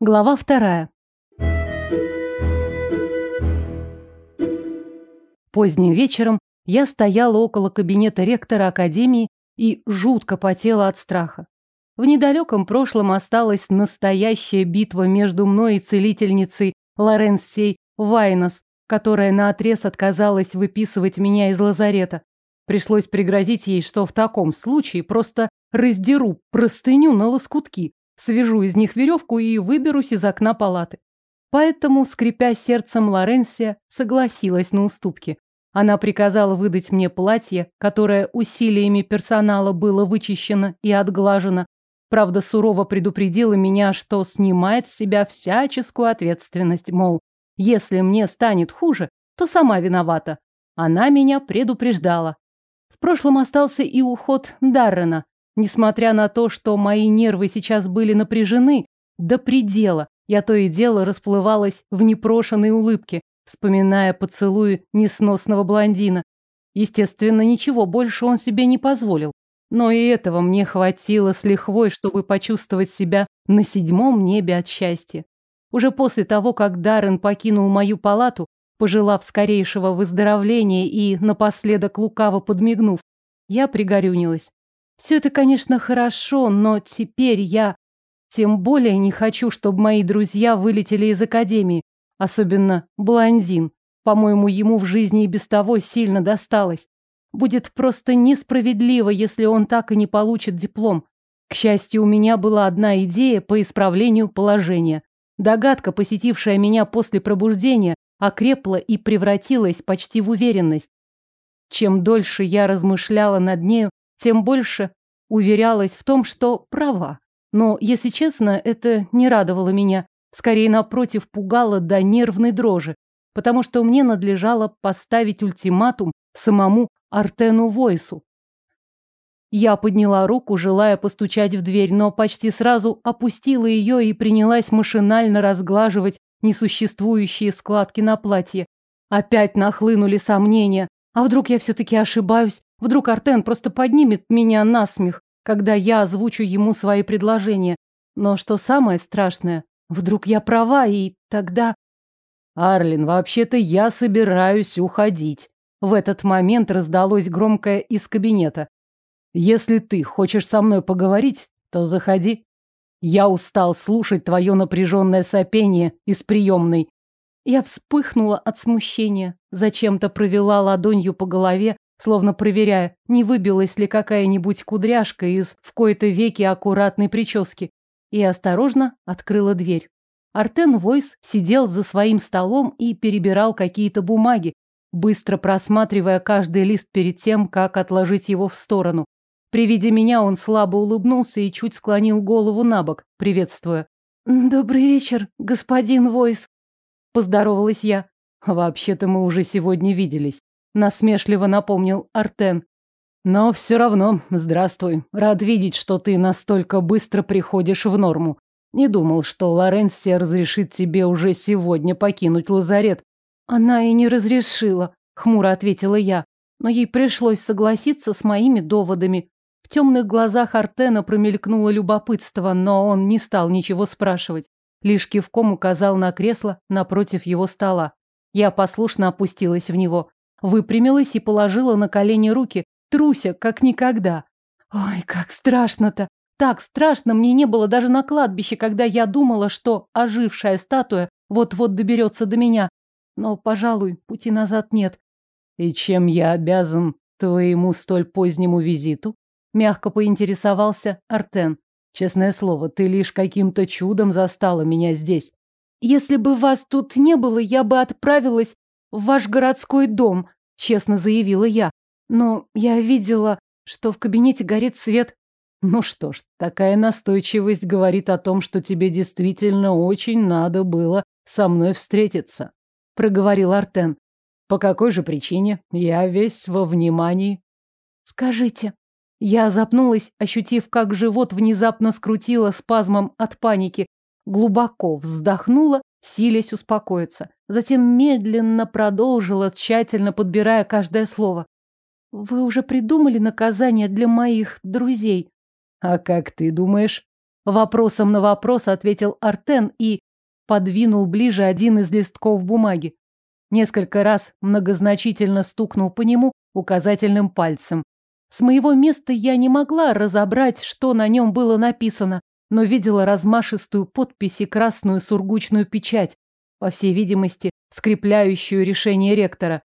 Глава вторая. Поздним вечером я стояла около кабинета ректора академии и жутко потела от страха. В недалеком прошлом осталась настоящая битва между мной и целительницей Лоренсией Вайнос, которая наотрез отказалась выписывать меня из лазарета. Пришлось пригрозить ей, что в таком случае просто раздеру простыню на лоскутки, свяжу из них веревку и выберусь из окна палаты. Поэтому, скрипя сердцем, Лоренсия согласилась на уступки. Она приказала выдать мне платье, которое усилиями персонала было вычищено и отглажено. Правда, сурово предупредила меня, что снимает с себя всяческую ответственность, мол, если мне станет хуже, то сама виновата. Она меня предупреждала. В прошлом остался и уход Даррена, Несмотря на то, что мои нервы сейчас были напряжены до предела, я то и дело расплывалась в непрошенной улыбке, вспоминая поцелуи несносного блондина. Естественно, ничего больше он себе не позволил. Но и этого мне хватило с лихвой, чтобы почувствовать себя на седьмом небе от счастья. Уже после того, как Даррен покинул мою палату, пожелав скорейшего выздоровления и напоследок лукаво подмигнув, я пригорюнилась. Все это, конечно, хорошо, но теперь я тем более не хочу, чтобы мои друзья вылетели из академии, особенно блондин. По-моему, ему в жизни и без того сильно досталось. Будет просто несправедливо, если он так и не получит диплом. К счастью, у меня была одна идея по исправлению положения. Догадка, посетившая меня после пробуждения, окрепла и превратилась почти в уверенность. Чем дольше я размышляла над нею, тем больше уверялась в том, что права. Но, если честно, это не радовало меня. Скорее, напротив, пугало до нервной дрожи, потому что мне надлежало поставить ультиматум самому Артену Войсу. Я подняла руку, желая постучать в дверь, но почти сразу опустила ее и принялась машинально разглаживать несуществующие складки на платье. Опять нахлынули сомнения. А вдруг я все-таки ошибаюсь? Вдруг Артен просто поднимет меня на смех, когда я озвучу ему свои предложения. Но что самое страшное, вдруг я права, и тогда... Арлин, вообще-то я собираюсь уходить. В этот момент раздалось громкое из кабинета. Если ты хочешь со мной поговорить, то заходи. Я устал слушать твое напряженное сопение из приемной. Я вспыхнула от смущения, зачем-то провела ладонью по голове, словно проверяя, не выбилась ли какая-нибудь кудряшка из в кои-то веки аккуратной прически, и осторожно открыла дверь. Артен Войс сидел за своим столом и перебирал какие-то бумаги, быстро просматривая каждый лист перед тем, как отложить его в сторону. При виде меня он слабо улыбнулся и чуть склонил голову на бок, приветствуя. «Добрый вечер, господин Войс», — поздоровалась я. «Вообще-то мы уже сегодня виделись насмешливо напомнил Артен. Но все равно, здравствуй. Рад видеть, что ты настолько быстро приходишь в норму. Не думал, что Лоренсия разрешит тебе уже сегодня покинуть лазарет. Она и не разрешила, хмуро ответила я. Но ей пришлось согласиться с моими доводами. В темных глазах Артена промелькнуло любопытство, но он не стал ничего спрашивать. Лишь кивком указал на кресло напротив его стола. Я послушно опустилась в него выпрямилась и положила на колени руки, труся, как никогда. Ой, как страшно-то! Так страшно мне не было даже на кладбище, когда я думала, что ожившая статуя вот-вот доберется до меня. Но, пожалуй, пути назад нет. И чем я обязан твоему столь позднему визиту? Мягко поинтересовался Артен. Честное слово, ты лишь каким-то чудом застала меня здесь. Если бы вас тут не было, я бы отправилась в ваш городской дом, честно заявила я. Но я видела, что в кабинете горит свет. Ну что ж, такая настойчивость говорит о том, что тебе действительно очень надо было со мной встретиться, проговорил Артен. По какой же причине? Я весь во внимании. Скажите. Я запнулась, ощутив, как живот внезапно скрутило спазмом от паники, глубоко вздохнула силясь успокоиться. Затем медленно продолжила, тщательно подбирая каждое слово. «Вы уже придумали наказание для моих друзей?» «А как ты думаешь?» Вопросом на вопрос ответил Артен и подвинул ближе один из листков бумаги. Несколько раз многозначительно стукнул по нему указательным пальцем. С моего места я не могла разобрать, что на нем было написано, но видела размашистую подпись и красную сургучную печать, по всей видимости, скрепляющую решение ректора.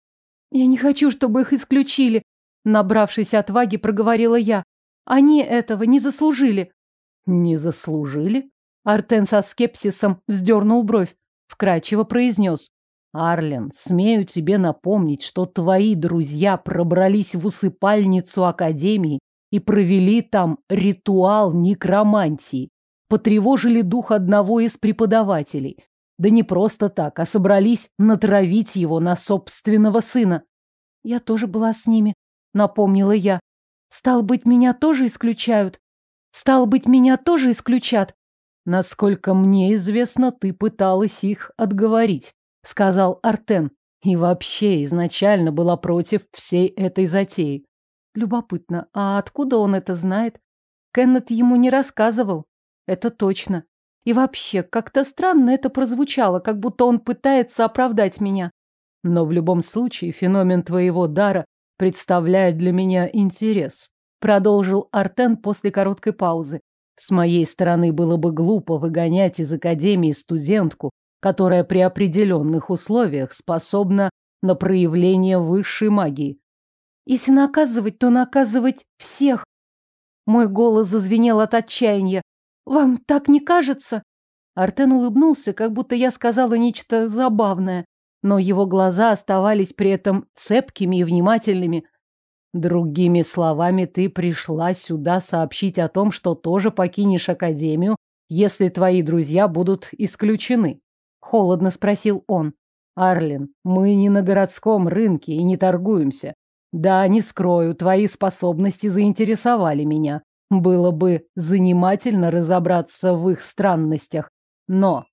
«Я не хочу, чтобы их исключили», — набравшись отваги, проговорила я. «Они этого не заслужили». «Не заслужили?» Артен со скепсисом вздернул бровь, вкрадчиво произнес. Арлен, смею тебе напомнить, что твои друзья пробрались в усыпальницу Академии и провели там ритуал некромантии. Потревожили дух одного из преподавателей. Да не просто так, а собрались натравить его на собственного сына. Я тоже была с ними, напомнила я. Стал быть, меня тоже исключают? Стал быть, меня тоже исключат? Насколько мне известно, ты пыталась их отговорить сказал Артен. И вообще изначально была против всей этой затеи. Любопытно, а откуда он это знает? Кеннет ему не рассказывал. Это точно. И вообще, как-то странно это прозвучало, как будто он пытается оправдать меня. Но в любом случае феномен твоего дара представляет для меня интерес, продолжил Артен после короткой паузы. С моей стороны было бы глупо выгонять из академии студентку, которая при определенных условиях способна на проявление высшей магии. Если наказывать, то наказывать всех. Мой голос зазвенел от отчаяния. Вам так не кажется? Артен улыбнулся, как будто я сказала нечто забавное, но его глаза оставались при этом цепкими и внимательными. Другими словами, ты пришла сюда сообщить о том, что тоже покинешь академию, если твои друзья будут исключены. Холодно спросил он. Арлин, мы не на городском рынке и не торгуемся. Да, не скрою, твои способности заинтересовали меня. Было бы занимательно разобраться в их странностях. Но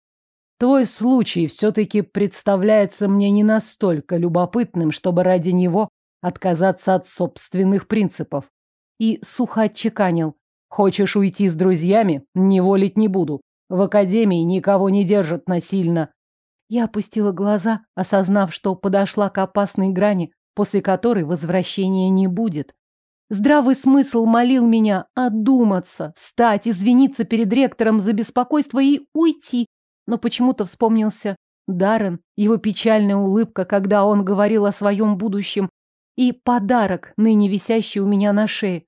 твой случай все-таки представляется мне не настолько любопытным, чтобы ради него отказаться от собственных принципов. И сухо отчеканил. Хочешь уйти с друзьями? Не волить не буду. В академии никого не держат насильно. Я опустила глаза, осознав, что подошла к опасной грани, после которой возвращения не будет. Здравый смысл молил меня одуматься, встать, извиниться перед ректором за беспокойство и уйти. Но почему-то вспомнился Даррен, его печальная улыбка, когда он говорил о своем будущем, и подарок, ныне висящий у меня на шее.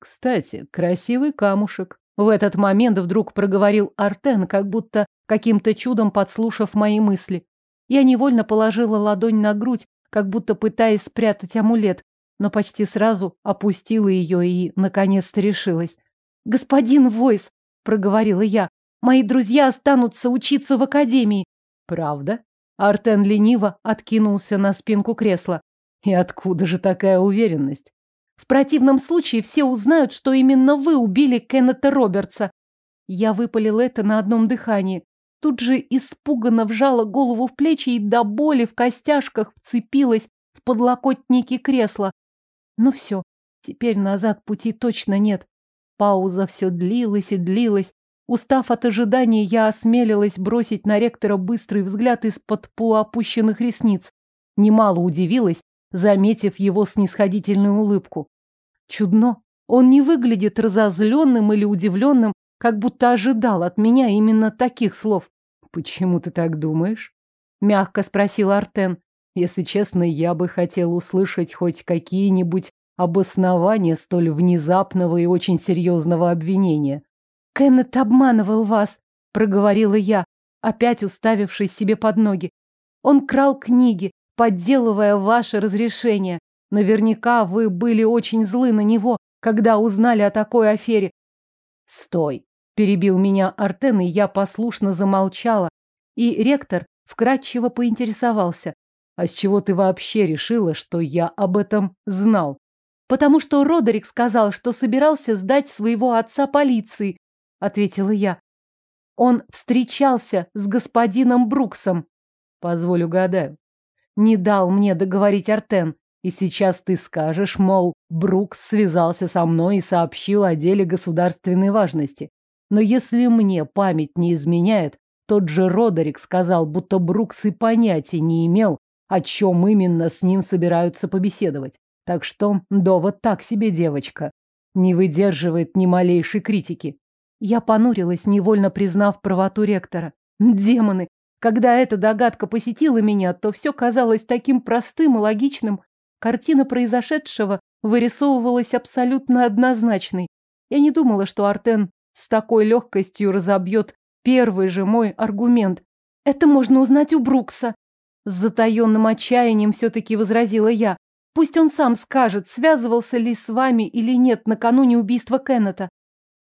Кстати, красивый камушек. В этот момент вдруг проговорил Артен, как будто каким-то чудом подслушав мои мысли. Я невольно положила ладонь на грудь, как будто пытаясь спрятать амулет, но почти сразу опустила ее и, наконец-то, решилась. «Господин Войс», — проговорила я, — «мои друзья останутся учиться в академии». «Правда?» Артен лениво откинулся на спинку кресла. «И откуда же такая уверенность?» В противном случае все узнают, что именно вы убили Кеннета Робертса. Я выпалил это на одном дыхании. Тут же испуганно вжала голову в плечи и до боли в костяшках вцепилась в подлокотники кресла. Ну все, теперь назад пути точно нет. Пауза все длилась и длилась. Устав от ожидания, я осмелилась бросить на ректора быстрый взгляд из-под полуопущенных ресниц. Немало удивилась, заметив его снисходительную улыбку. Чудно. Он не выглядит разозленным или удивленным, как будто ожидал от меня именно таких слов. «Почему ты так думаешь?» — мягко спросил Артен. «Если честно, я бы хотел услышать хоть какие-нибудь обоснования столь внезапного и очень серьезного обвинения». «Кеннет обманывал вас», — проговорила я, опять уставившись себе под ноги. «Он крал книги, подделывая ваше разрешение. Наверняка вы были очень злы на него, когда узнали о такой афере. Стой, перебил меня Артен, и я послушно замолчала. И ректор вкратчиво поинтересовался: "А с чего ты вообще решила, что я об этом знал?" "Потому что Родерик сказал, что собирался сдать своего отца полиции", ответила я. "Он встречался с господином Бруксом". "Позволю угадаю. Не дал мне договорить Артен. И сейчас ты скажешь, мол, Брукс связался со мной и сообщил о деле государственной важности. Но если мне память не изменяет, тот же Родерик сказал, будто Брукс и понятия не имел, о чем именно с ним собираются побеседовать. Так что довод так себе, девочка. Не выдерживает ни малейшей критики. Я понурилась, невольно признав правоту ректора. Демоны! Когда эта догадка посетила меня, то все казалось таким простым и логичным. Картина произошедшего вырисовывалась абсолютно однозначной. Я не думала, что Артен с такой легкостью разобьет первый же мой аргумент. Это можно узнать у Брукса. С затаенным отчаянием все-таки возразила я. Пусть он сам скажет, связывался ли с вами или нет накануне убийства Кеннета.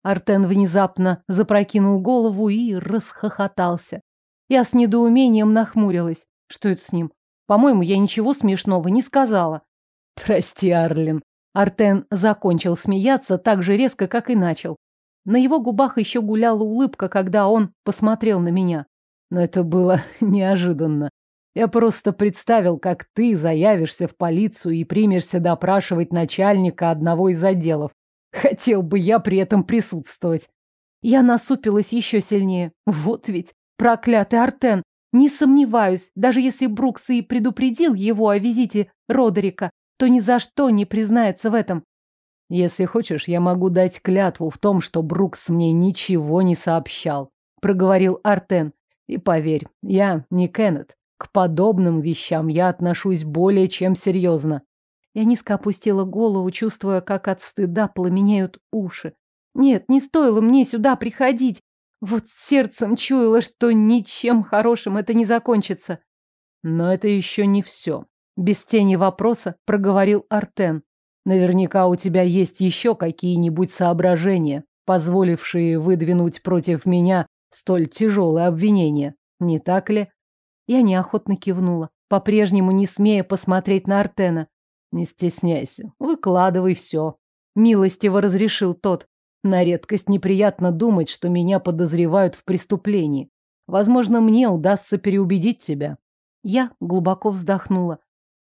Артен внезапно запрокинул голову и расхохотался. Я с недоумением нахмурилась. Что это с ним? По-моему, я ничего смешного не сказала. Прости, Арлин. Артен закончил смеяться так же резко, как и начал. На его губах еще гуляла улыбка, когда он посмотрел на меня. Но это было неожиданно. Я просто представил, как ты заявишься в полицию и примешься допрашивать начальника одного из отделов. Хотел бы я при этом присутствовать. Я насупилась еще сильнее. Вот ведь проклятый Артен. Не сомневаюсь, даже если Брукс и предупредил его о визите Родерика, то ни за что не признается в этом. Если хочешь, я могу дать клятву в том, что Брукс мне ничего не сообщал, проговорил Артен. И поверь, я не Кеннет. К подобным вещам я отношусь более чем серьезно. Я низко опустила голову, чувствуя, как от стыда пламенеют уши. Нет, не стоило мне сюда приходить. Вот сердцем чуяла, что ничем хорошим это не закончится. Но это еще не все. Без тени вопроса проговорил Артен. Наверняка у тебя есть еще какие-нибудь соображения, позволившие выдвинуть против меня столь тяжелое обвинение. Не так ли? Я неохотно кивнула, по-прежнему не смея посмотреть на Артена. Не стесняйся, выкладывай все. Милостиво разрешил тот. На редкость неприятно думать, что меня подозревают в преступлении. Возможно, мне удастся переубедить тебя. Я глубоко вздохнула.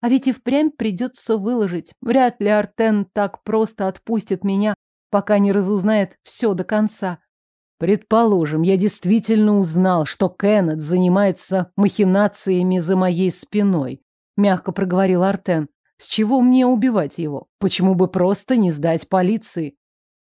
А ведь и впрямь придется выложить. Вряд ли Артен так просто отпустит меня, пока не разузнает все до конца. Предположим, я действительно узнал, что Кеннет занимается махинациями за моей спиной, мягко проговорил Артен. С чего мне убивать его? Почему бы просто не сдать полиции?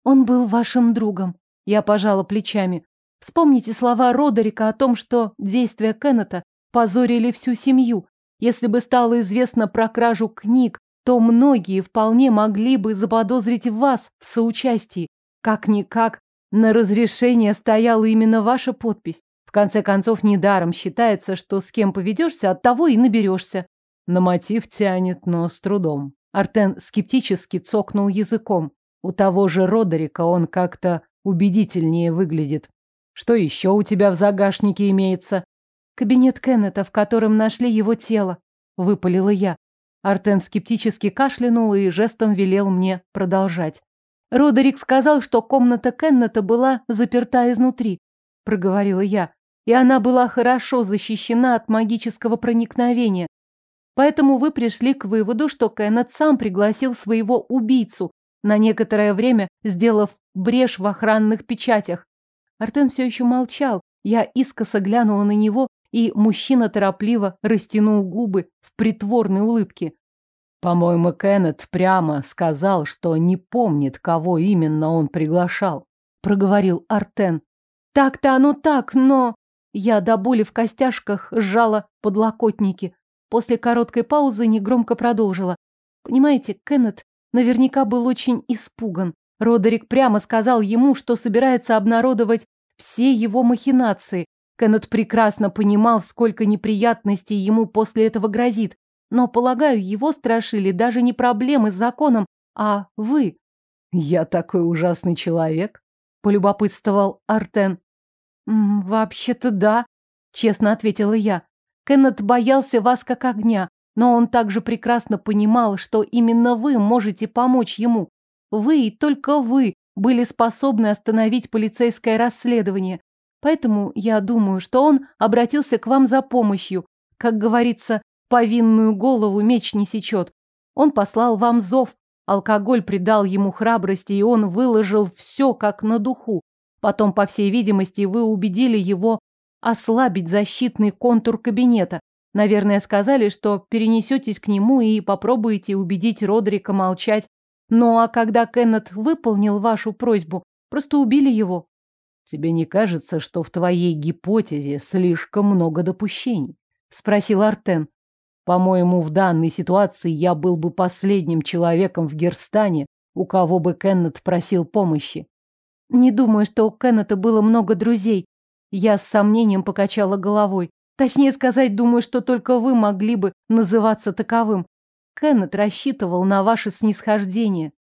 Он был вашим другом. Я пожала плечами. Вспомните слова Родерика о том, что действия Кеннета позорили всю семью. Если бы стало известно про кражу книг, то многие вполне могли бы заподозрить вас в соучастии. Как-никак, на разрешение стояла именно ваша подпись. В конце концов, недаром считается, что с кем поведешься, от того и наберешься. На мотив тянет, но с трудом. Артен скептически цокнул языком. У того же Родерика он как-то убедительнее выглядит. Что еще у тебя в загашнике имеется? Кабинет Кеннета, в котором нашли его тело, выпалила я. Артен скептически кашлянул и жестом велел мне продолжать. Родерик сказал, что комната Кеннета была заперта изнутри, проговорила я, и она была хорошо защищена от магического проникновения. Поэтому вы пришли к выводу, что Кеннет сам пригласил своего убийцу, на некоторое время сделав брешь в охранных печатях. Артен все еще молчал. Я искоса глянула на него, и мужчина торопливо растянул губы в притворной улыбке. По-моему, Кеннет прямо сказал, что не помнит, кого именно он приглашал, проговорил Артен. Так-то оно так, но... Я до боли в костяшках сжала подлокотники. После короткой паузы негромко продолжила. Понимаете, Кеннет наверняка был очень испуган. Родерик прямо сказал ему, что собирается обнародовать все его махинации. Кеннет прекрасно понимал, сколько неприятностей ему после этого грозит. Но, полагаю, его страшили даже не проблемы с законом, а вы. Я такой ужасный человек, полюбопытствовал Артен. Вообще-то да, честно ответила я. Кеннет боялся вас как огня, но он также прекрасно понимал, что именно вы можете помочь ему. Вы и только вы были способны остановить полицейское расследование. Поэтому я думаю, что он обратился к вам за помощью. Как говорится, повинную голову меч не сечет. Он послал вам зов. Алкоголь придал ему храбрости, и он выложил все как на духу. Потом, по всей видимости, вы убедили его ослабить защитный контур кабинета. Наверное, сказали, что перенесетесь к нему и попробуете убедить Родрика молчать. Ну а когда Кеннет выполнил вашу просьбу, просто убили его. Тебе не кажется, что в твоей гипотезе слишком много допущений? Спросил Артен. По-моему, в данной ситуации я был бы последним человеком в Герстане, у кого бы Кеннет просил помощи. Не думаю, что у Кеннета было много друзей. Я с сомнением покачала головой. Точнее сказать, думаю, что только вы могли бы называться таковым. Кеннет рассчитывал на ваше снисхождение.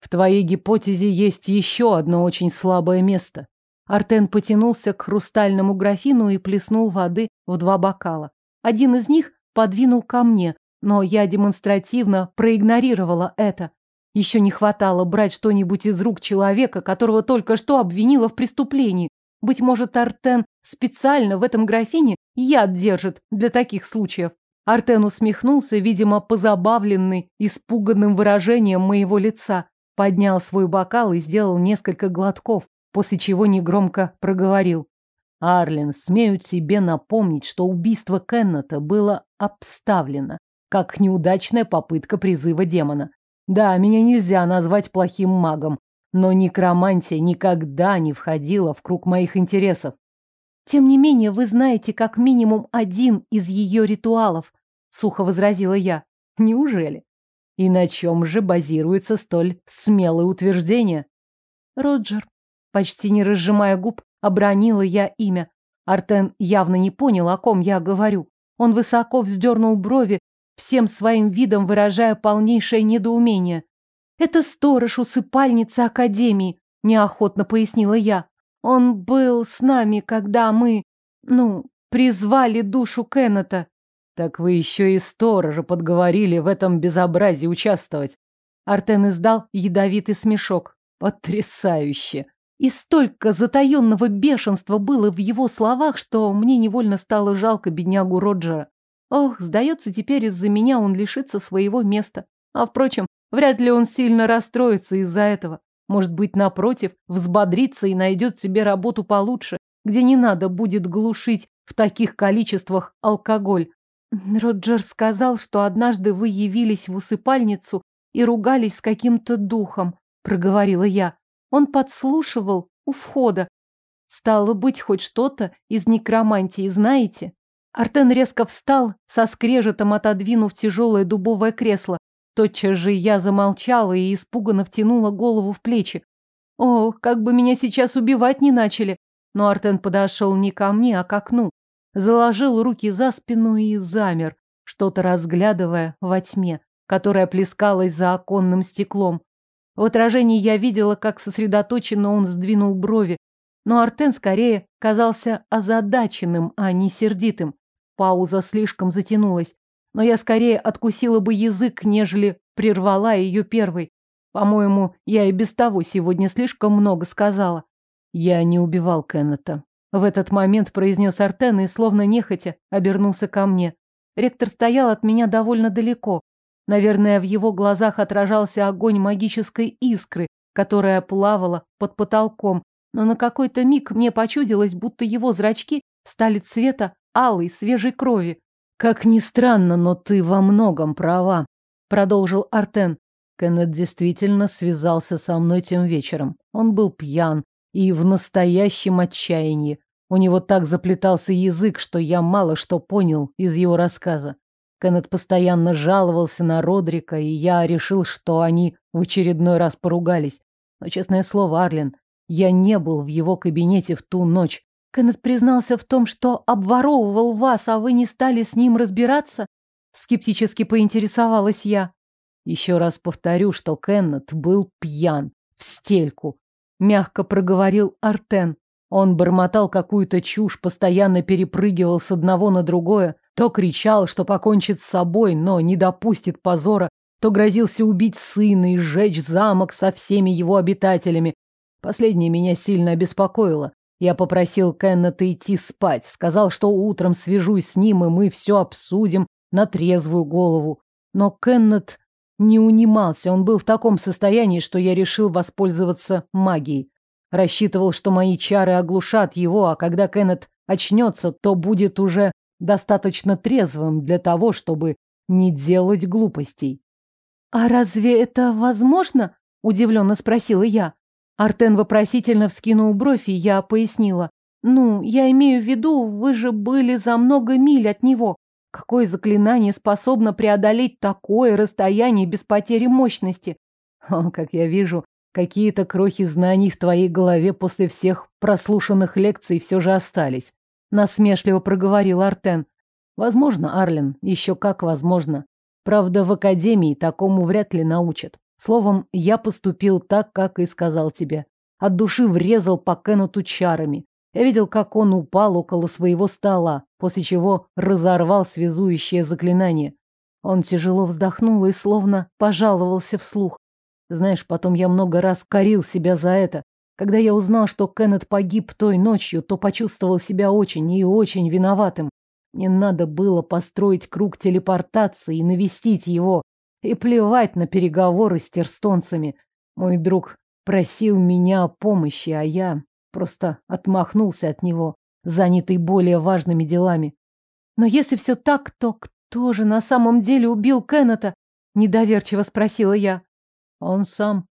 В твоей гипотезе есть еще одно очень слабое место. Артен потянулся к хрустальному графину и плеснул воды в два бокала. Один из них подвинул ко мне, но я демонстративно проигнорировала это. Еще не хватало брать что-нибудь из рук человека, которого только что обвинила в преступлении. Быть может, Артен специально в этом графине яд держит для таких случаев. Артен усмехнулся, видимо, позабавленный испуганным выражением моего лица, поднял свой бокал и сделал несколько глотков, после чего негромко проговорил. Арлен, смею тебе напомнить, что убийство Кеннета было обставлено, как неудачная попытка призыва демона. Да, меня нельзя назвать плохим магом, но некромантия никогда не входила в круг моих интересов. Тем не менее, вы знаете как минимум один из ее ритуалов, сухо возразила я. Неужели? И на чем же базируется столь смелое утверждение? Роджер, почти не разжимая губ, Обронила я имя. Артен явно не понял, о ком я говорю. Он высоко вздернул брови, всем своим видом выражая полнейшее недоумение. «Это сторож усыпальницы Академии», – неохотно пояснила я. «Он был с нами, когда мы, ну, призвали душу Кеннета». «Так вы еще и сторожа подговорили в этом безобразии участвовать». Артен издал ядовитый смешок. «Потрясающе!» И столько затаенного бешенства было в его словах, что мне невольно стало жалко беднягу Роджера. Ох, сдается, теперь из-за меня он лишится своего места. А, впрочем, вряд ли он сильно расстроится из-за этого. Может быть, напротив, взбодрится и найдет себе работу получше, где не надо будет глушить в таких количествах алкоголь. Роджер сказал, что однажды вы явились в усыпальницу и ругались с каким-то духом, проговорила я. Он подслушивал у входа. Стало быть, хоть что-то из некромантии знаете? Артен резко встал, со скрежетом отодвинув тяжелое дубовое кресло. Тотчас же я замолчала и испуганно втянула голову в плечи. О, как бы меня сейчас убивать не начали. Но Артен подошел не ко мне, а к окну. Заложил руки за спину и замер, что-то разглядывая во тьме, которая плескалась за оконным стеклом. В отражении я видела, как сосредоточенно он сдвинул брови, но Артен скорее казался озадаченным, а не сердитым. Пауза слишком затянулась, но я скорее откусила бы язык, нежели прервала ее первой. По-моему, я и без того сегодня слишком много сказала. Я не убивал Кеннета. В этот момент произнес Артен и, словно нехотя, обернулся ко мне. Ректор стоял от меня довольно далеко, Наверное, в его глазах отражался огонь магической искры, которая плавала под потолком, но на какой-то миг мне почудилось, будто его зрачки стали цвета алой свежей крови. «Как ни странно, но ты во многом права», — продолжил Артен. Кеннет действительно связался со мной тем вечером. Он был пьян и в настоящем отчаянии. У него так заплетался язык, что я мало что понял из его рассказа. Кеннет постоянно жаловался на Родрика, и я решил, что они в очередной раз поругались. Но, честное слово, Арлен, я не был в его кабинете в ту ночь. Кеннет признался в том, что обворовывал вас, а вы не стали с ним разбираться? Скептически поинтересовалась я. Еще раз повторю, что Кеннет был пьян, в стельку. Мягко проговорил Артен. Он бормотал какую-то чушь, постоянно перепрыгивал с одного на другое, то кричал, что покончит с собой, но не допустит позора, то грозился убить сына и сжечь замок со всеми его обитателями. Последнее меня сильно обеспокоило. Я попросил Кеннета идти спать, сказал, что утром свяжусь с ним, и мы все обсудим на трезвую голову. Но Кеннет не унимался, он был в таком состоянии, что я решил воспользоваться магией. Рассчитывал, что мои чары оглушат его, а когда Кеннет очнется, то будет уже достаточно трезвым для того, чтобы не делать глупостей. «А разве это возможно?» – удивленно спросила я. Артен вопросительно вскинул бровь, и я пояснила. «Ну, я имею в виду, вы же были за много миль от него. Какое заклинание способно преодолеть такое расстояние без потери мощности?» О, как я вижу, какие-то крохи знаний в твоей голове после всех прослушанных лекций все же остались. Насмешливо проговорил Артен. Возможно, Арлен, еще как возможно. Правда, в академии такому вряд ли научат. Словом, я поступил так, как и сказал тебе. От души врезал по Кеннету чарами. Я видел, как он упал около своего стола, после чего разорвал связующее заклинание. Он тяжело вздохнул и словно пожаловался вслух. Знаешь, потом я много раз корил себя за это. Когда я узнал, что Кеннет погиб той ночью, то почувствовал себя очень и очень виноватым. Мне надо было построить круг телепортации и навестить его. И плевать на переговоры с терстонцами. Мой друг просил меня о помощи, а я просто отмахнулся от него, занятый более важными делами. Но если все так, то кто же на самом деле убил Кеннета? Недоверчиво спросила я. Он сам.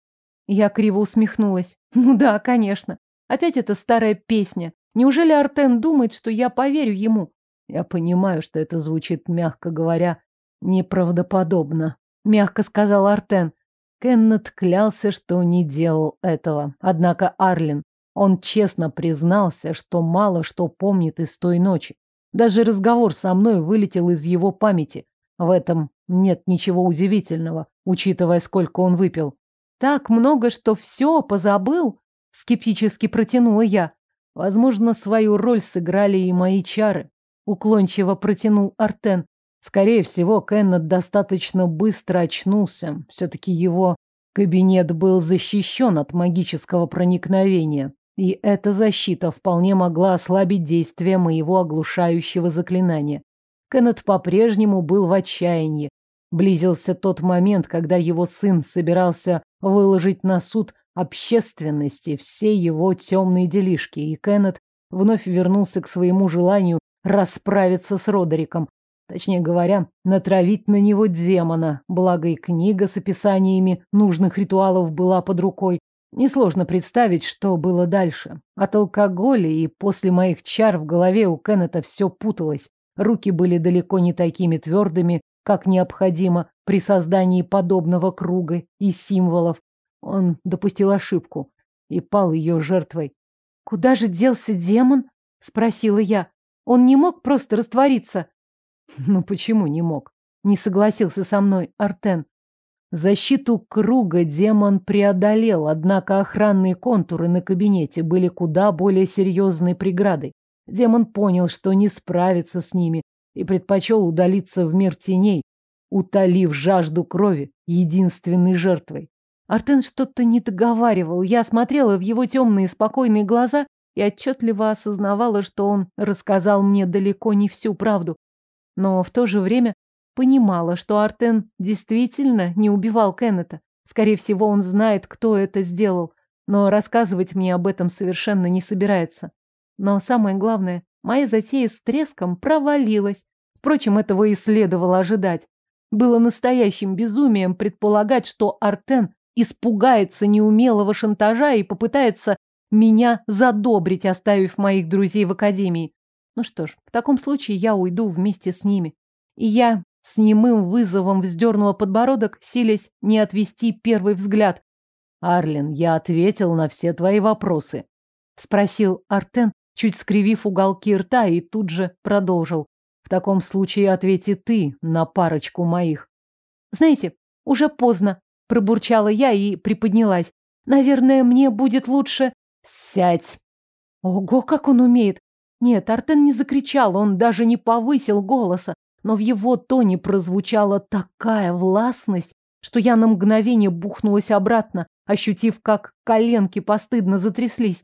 Я криво усмехнулась. Ну да, конечно. Опять эта старая песня. Неужели Артен думает, что я поверю ему? Я понимаю, что это звучит, мягко говоря, неправдоподобно. Мягко сказал Артен. Кеннет клялся, что не делал этого. Однако Арлин, он честно признался, что мало что помнит из той ночи. Даже разговор со мной вылетел из его памяти. В этом нет ничего удивительного, учитывая, сколько он выпил. Так много, что все позабыл, скептически протянула я. Возможно, свою роль сыграли и мои чары. Уклончиво протянул Артен. Скорее всего, Кеннет достаточно быстро очнулся. Все-таки его кабинет был защищен от магического проникновения. И эта защита вполне могла ослабить действие моего оглушающего заклинания. Кеннет по-прежнему был в отчаянии. Близился тот момент, когда его сын собирался выложить на суд общественности все его темные делишки, и Кеннет вновь вернулся к своему желанию расправиться с Родериком. Точнее говоря, натравить на него демона, благо и книга с описаниями нужных ритуалов была под рукой. Несложно представить, что было дальше. От алкоголя и после моих чар в голове у Кеннета все путалось. Руки были далеко не такими твердыми, как необходимо при создании подобного круга и символов. Он допустил ошибку и пал ее жертвой. «Куда же делся демон?» — спросила я. «Он не мог просто раствориться?» «Ну почему не мог?» — не согласился со мной Артен. Защиту круга демон преодолел, однако охранные контуры на кабинете были куда более серьезной преградой. Демон понял, что не справится с ними, и предпочел удалиться в мир теней, утолив жажду крови единственной жертвой. Артен что-то не договаривал. Я смотрела в его темные спокойные глаза и отчетливо осознавала, что он рассказал мне далеко не всю правду. Но в то же время понимала, что Артен действительно не убивал Кеннета. Скорее всего, он знает, кто это сделал, но рассказывать мне об этом совершенно не собирается. Но самое главное, моя затея с треском провалилась. Впрочем, этого и следовало ожидать. Было настоящим безумием предполагать, что Артен испугается неумелого шантажа и попытается меня задобрить, оставив моих друзей в академии. Ну что ж, в таком случае я уйду вместе с ними. И я с немым вызовом вздернула подбородок, силясь не отвести первый взгляд. «Арлен, я ответил на все твои вопросы», — спросил Артен, чуть скривив уголки рта, и тут же продолжил. В таком случае ответи ты на парочку моих. Знаете, уже поздно, пробурчала я и приподнялась. Наверное, мне будет лучше... Сядь. Ого, как он умеет. Нет, Артен не закричал, он даже не повысил голоса, но в его тоне прозвучала такая властность, что я на мгновение бухнулась обратно, ощутив, как коленки постыдно затряслись.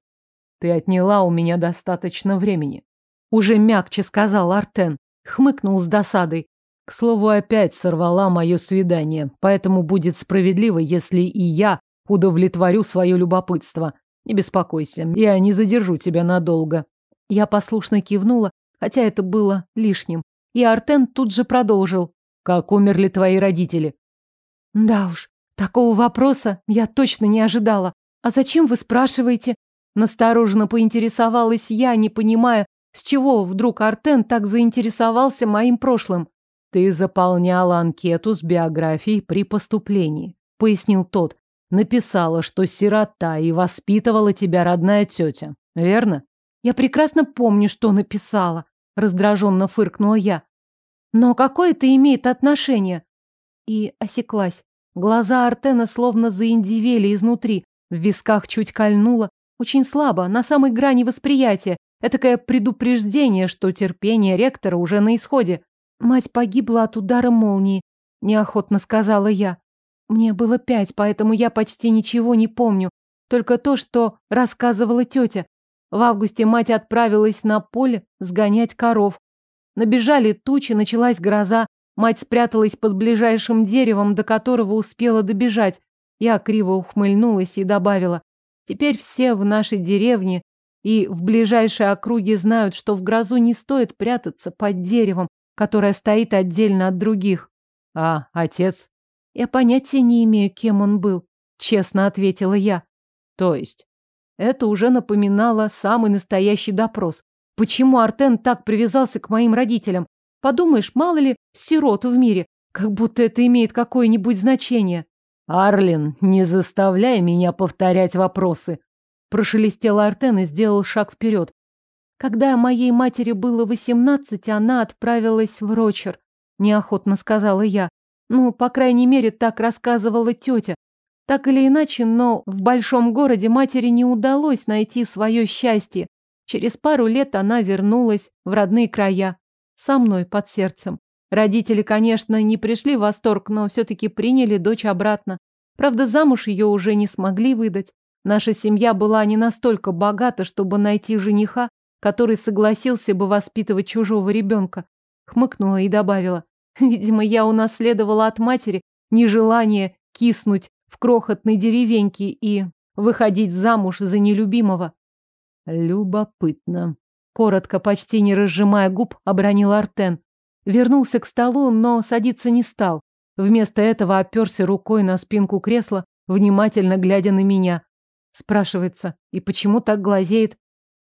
Ты отняла у меня достаточно времени. Уже мягче сказал Артен. Хмыкнул с досадой. К слову, опять сорвала мое свидание, поэтому будет справедливо, если и я удовлетворю свое любопытство. Не беспокойся, я не задержу тебя надолго. Я послушно кивнула, хотя это было лишним. И Артен тут же продолжил. Как умерли твои родители? Да уж, такого вопроса я точно не ожидала. А зачем вы спрашиваете? Настороженно поинтересовалась я, не понимая, с чего вдруг Артен так заинтересовался моим прошлым. Ты заполняла анкету с биографией при поступлении, пояснил тот. Написала, что сирота и воспитывала тебя родная тетя, верно? Я прекрасно помню, что написала, раздраженно фыркнула я. Но какое это имеет отношение? И осеклась. Глаза Артена словно заиндивели изнутри, в висках чуть кольнуло, очень слабо, на самой грани восприятия. Этакое предупреждение, что терпение ректора уже на исходе. Мать погибла от удара молнии, неохотно сказала я. Мне было пять, поэтому я почти ничего не помню. Только то, что рассказывала тетя. В августе мать отправилась на поле сгонять коров. Набежали тучи, началась гроза. Мать спряталась под ближайшим деревом, до которого успела добежать. Я криво ухмыльнулась и добавила. Теперь все в нашей деревне и в ближайшей округе знают, что в грозу не стоит прятаться под деревом, которое стоит отдельно от других. А отец? Я понятия не имею, кем он был, честно ответила я. То есть? Это уже напоминало самый настоящий допрос. Почему Артен так привязался к моим родителям? Подумаешь, мало ли сирот в мире, как будто это имеет какое-нибудь значение. Арлин, не заставляй меня повторять вопросы. Прошелестел Артен и сделал шаг вперед. Когда моей матери было восемнадцать, она отправилась в Рочер, неохотно сказала я. Ну, по крайней мере, так рассказывала тетя. Так или иначе, но в большом городе матери не удалось найти свое счастье. Через пару лет она вернулась в родные края. Со мной под сердцем. Родители, конечно, не пришли в восторг, но все-таки приняли дочь обратно. Правда, замуж ее уже не смогли выдать. Наша семья была не настолько богата, чтобы найти жениха, который согласился бы воспитывать чужого ребенка. Хмыкнула и добавила. Видимо, я унаследовала от матери нежелание киснуть в крохотной деревеньке и выходить замуж за нелюбимого. Любопытно. Коротко, почти не разжимая губ, обронил Артен. Вернулся к столу, но садиться не стал. Вместо этого оперся рукой на спинку кресла, внимательно глядя на меня. Спрашивается, и почему так глазеет?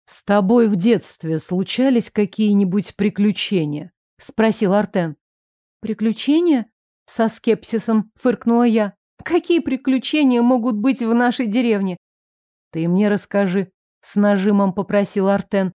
«С тобой в детстве случались какие-нибудь приключения?» — спросил Артен. «Приключения?» — со скепсисом фыркнула я. «Какие приключения могут быть в нашей деревне?» «Ты мне расскажи», — с нажимом попросил Артен.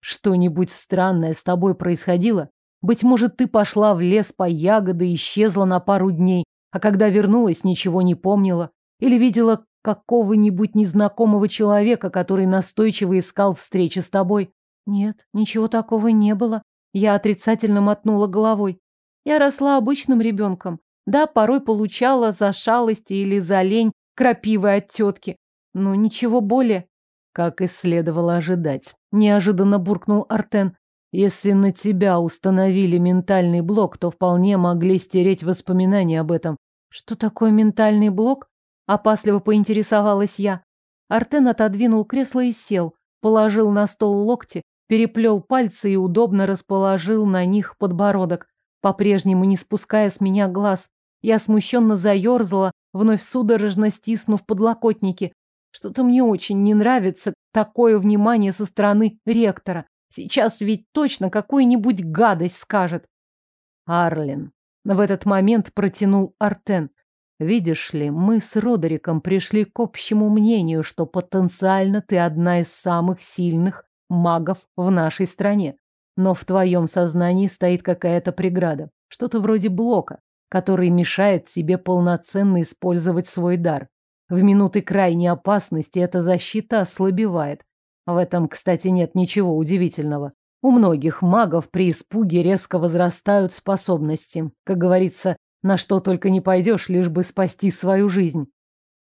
«Что-нибудь странное с тобой происходило? Быть может, ты пошла в лес по ягоды и исчезла на пару дней, а когда вернулась, ничего не помнила? Или видела какого-нибудь незнакомого человека, который настойчиво искал встречи с тобой? Нет, ничего такого не было. Я отрицательно мотнула головой. Я росла обычным ребенком. Да, порой получала за шалости или за лень крапивы от тетки. Но ничего более. Как и следовало ожидать. Неожиданно буркнул Артен. Если на тебя установили ментальный блок, то вполне могли стереть воспоминания об этом. Что такое ментальный блок? Опасливо поинтересовалась я. Артен отодвинул кресло и сел, положил на стол локти, переплел пальцы и удобно расположил на них подбородок, по-прежнему не спуская с меня глаз. Я смущенно заерзала, вновь судорожно стиснув подлокотники. Что-то мне очень не нравится такое внимание со стороны ректора. Сейчас ведь точно какую-нибудь гадость скажет. Арлин. В этот момент протянул Артен. Видишь ли, мы с Родериком пришли к общему мнению, что потенциально ты одна из самых сильных магов в нашей стране. Но в твоем сознании стоит какая-то преграда, что-то вроде блока, который мешает тебе полноценно использовать свой дар. В минуты крайней опасности эта защита ослабевает. В этом, кстати, нет ничего удивительного. У многих магов при испуге резко возрастают способности. Как говорится, на что только не пойдешь, лишь бы спасти свою жизнь.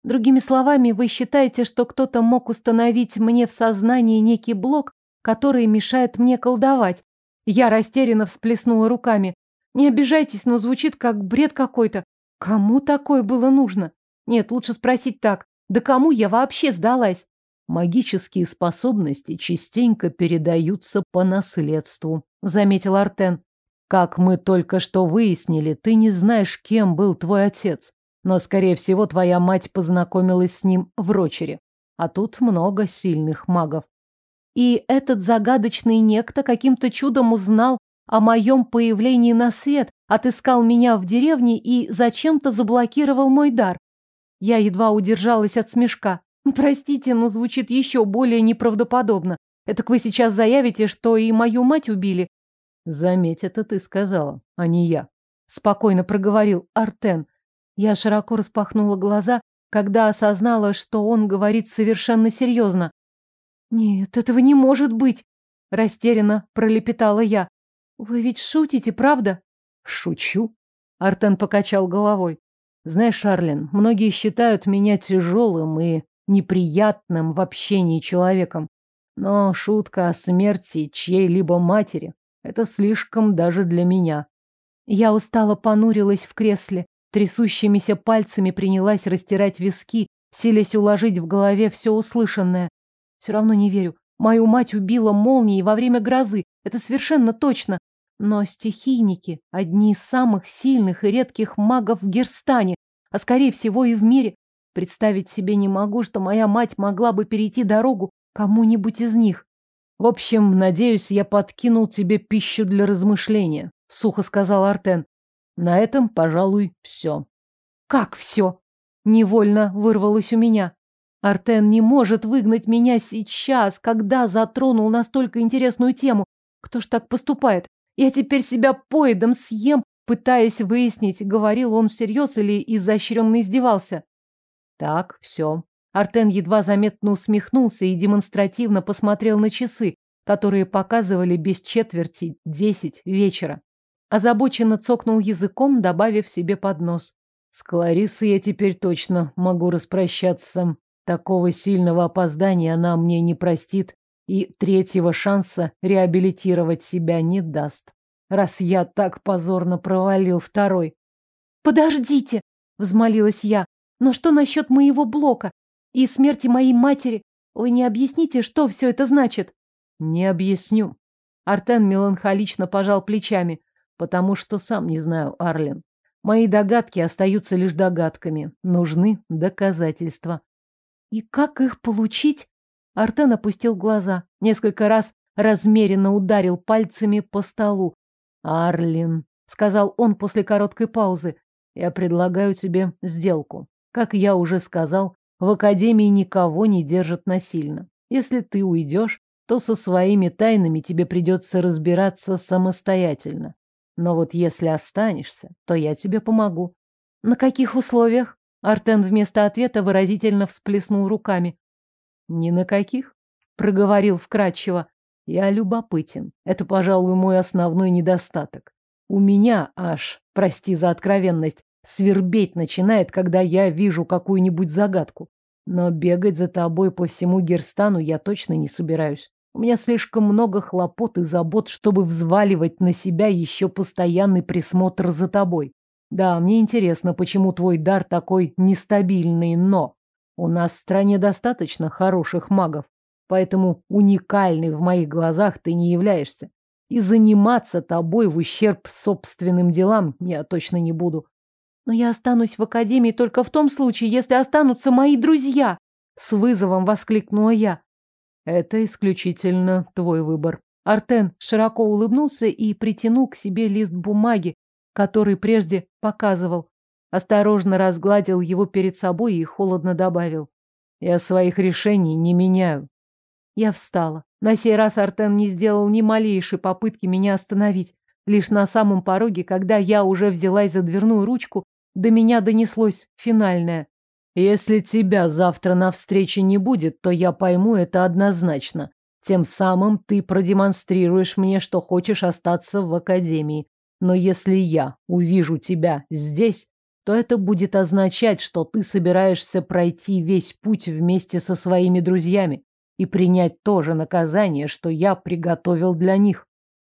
Другими словами, вы считаете, что кто-то мог установить мне в сознании некий блок, который мешает мне колдовать? Я растерянно всплеснула руками. Не обижайтесь, но звучит как бред какой-то. Кому такое было нужно? Нет, лучше спросить так. Да кому я вообще сдалась? Магические способности частенько передаются по наследству, заметил Артен. Как мы только что выяснили, ты не знаешь, кем был твой отец, но, скорее всего, твоя мать познакомилась с ним в Рочере. А тут много сильных магов. И этот загадочный некто каким-то чудом узнал о моем появлении на свет, отыскал меня в деревне и зачем-то заблокировал мой дар. Я едва удержалась от смешка. Простите, но звучит еще более неправдоподобно. Это вы сейчас заявите, что и мою мать убили? Заметь, это ты сказала, а не я. Спокойно проговорил Артен. Я широко распахнула глаза, когда осознала, что он говорит совершенно серьезно. «Нет, этого не может быть!» Растерянно пролепетала я. «Вы ведь шутите, правда?» «Шучу?» Артен покачал головой. «Знаешь, Шарлин, многие считают меня тяжелым и неприятным в общении человеком. Но шутка о смерти чьей-либо матери – это слишком даже для меня». Я устало понурилась в кресле, трясущимися пальцами принялась растирать виски, силясь уложить в голове все услышанное. Все равно не верю. Мою мать убила молнией во время грозы. Это совершенно точно. Но стихийники – одни из самых сильных и редких магов в Герстане, а скорее всего и в мире. Представить себе не могу, что моя мать могла бы перейти дорогу кому-нибудь из них. В общем, надеюсь, я подкинул тебе пищу для размышления, сухо сказал Артен. На этом, пожалуй, все. Как все? Невольно вырвалось у меня. Артен не может выгнать меня сейчас, когда затронул настолько интересную тему. Кто ж так поступает? Я теперь себя поедом съем, пытаясь выяснить, говорил он всерьез или изощренно издевался. Так, все. Артен едва заметно усмехнулся и демонстративно посмотрел на часы, которые показывали без четверти десять вечера. Озабоченно цокнул языком, добавив себе под нос. С Кларисой я теперь точно могу распрощаться. Такого сильного опоздания она мне не простит и третьего шанса реабилитировать себя не даст. Раз я так позорно провалил второй. «Подождите!» — взмолилась я. «Но что насчет моего блока и смерти моей матери? Вы не объясните, что все это значит?» «Не объясню». Артен меланхолично пожал плечами, потому что сам не знаю, Арлен. Мои догадки остаются лишь догадками. Нужны доказательства. И как их получить? Артен опустил глаза, несколько раз размеренно ударил пальцами по столу. «Арлин», — сказал он после короткой паузы, — «я предлагаю тебе сделку. Как я уже сказал, в Академии никого не держат насильно. Если ты уйдешь, то со своими тайнами тебе придется разбираться самостоятельно. Но вот если останешься, то я тебе помогу». «На каких условиях?» Артен вместо ответа выразительно всплеснул руками. Ни на каких, проговорил вкратчиво. Я любопытен. Это, пожалуй, мой основной недостаток. У меня аж, прости за откровенность, свербеть начинает, когда я вижу какую-нибудь загадку. Но бегать за тобой по всему Герстану я точно не собираюсь. У меня слишком много хлопот и забот, чтобы взваливать на себя еще постоянный присмотр за тобой. Да, мне интересно, почему твой дар такой нестабильный, но у нас в стране достаточно хороших магов, поэтому уникальный в моих глазах ты не являешься. И заниматься тобой в ущерб собственным делам я точно не буду. Но я останусь в академии только в том случае, если останутся мои друзья, с вызовом воскликнула я. Это исключительно твой выбор. Артен широко улыбнулся и притянул к себе лист бумаги, который прежде показывал. Осторожно разгладил его перед собой и холодно добавил. Я своих решений не меняю. Я встала. На сей раз Артен не сделал ни малейшей попытки меня остановить. Лишь на самом пороге, когда я уже взялась за дверную ручку, до меня донеслось финальное. Если тебя завтра на встрече не будет, то я пойму это однозначно. Тем самым ты продемонстрируешь мне, что хочешь остаться в академии. Но если я увижу тебя здесь, то это будет означать, что ты собираешься пройти весь путь вместе со своими друзьями и принять то же наказание, что я приготовил для них.